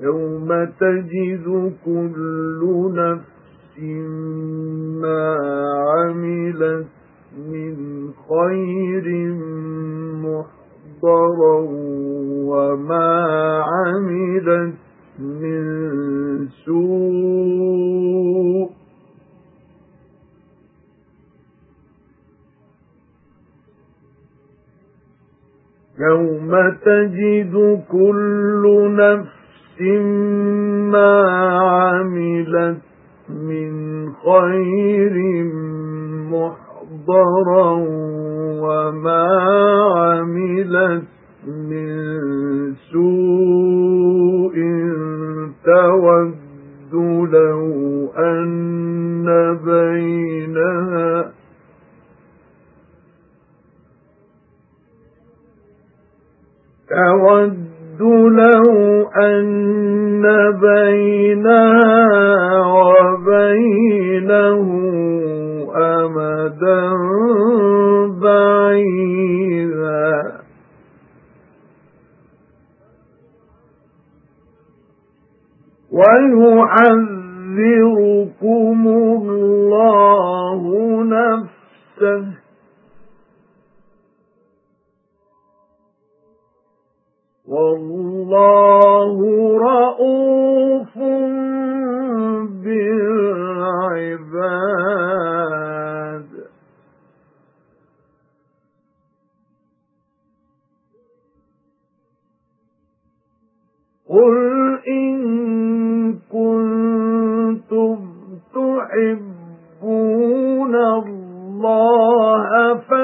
يَوْمَ تَجِدُ كُلُّ نَفْسٍ مَا عَمِلَتْ مِنْ خَيْرٍ مُحْضَرًا وَمَا عَمِلَتْ مِنْ سُوءٍ يَوْمَ تَجِدُ كُلُّ نَفْسٍ مَا عَمِلَتْ مِنْ خَيْرٍ مُحْضَرًا وَمَا عَمِلَتْ مِنْ سُوءٍ تَوَدُّ لَوْ أَنَّ بَيْنَهَا تَوَدُّ لَوْ أَنَّ بَيْنَهَا وَبَيْنَهُ أَمَدًا بَعِيدًا. وَيُحَذِّرُكُمُ اللَّهُ نَفْسَهُ وَاللَّهُ رَءُوفٌ بِالْعِبَادِ. قُلْ إِن كُنتُمْ تُحِبُّونَ اللَّهَ فَاتَّبِعُونِي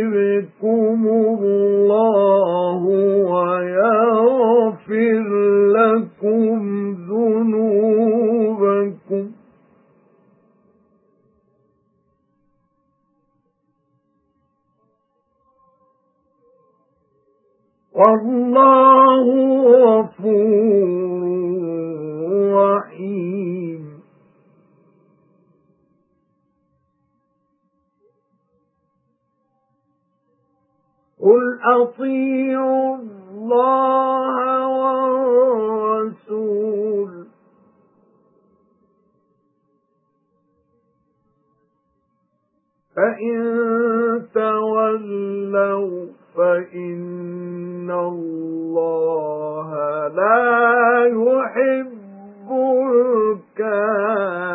يُحْبِبْكُمُ اللَّهُ وَيَغْفِرْ لَكُمْ ذُنُوبَكُمْ وَاللَّهُ غَفُورٌ رَّحِيمٌ قُلْ أَطِيعُوا اللَّهَ وَالرَّسُولَ فَإِن تَوَلَّوْا فَإِنَّ اللَّهَ لَا يُحِبُّ الْكَافِرِينَ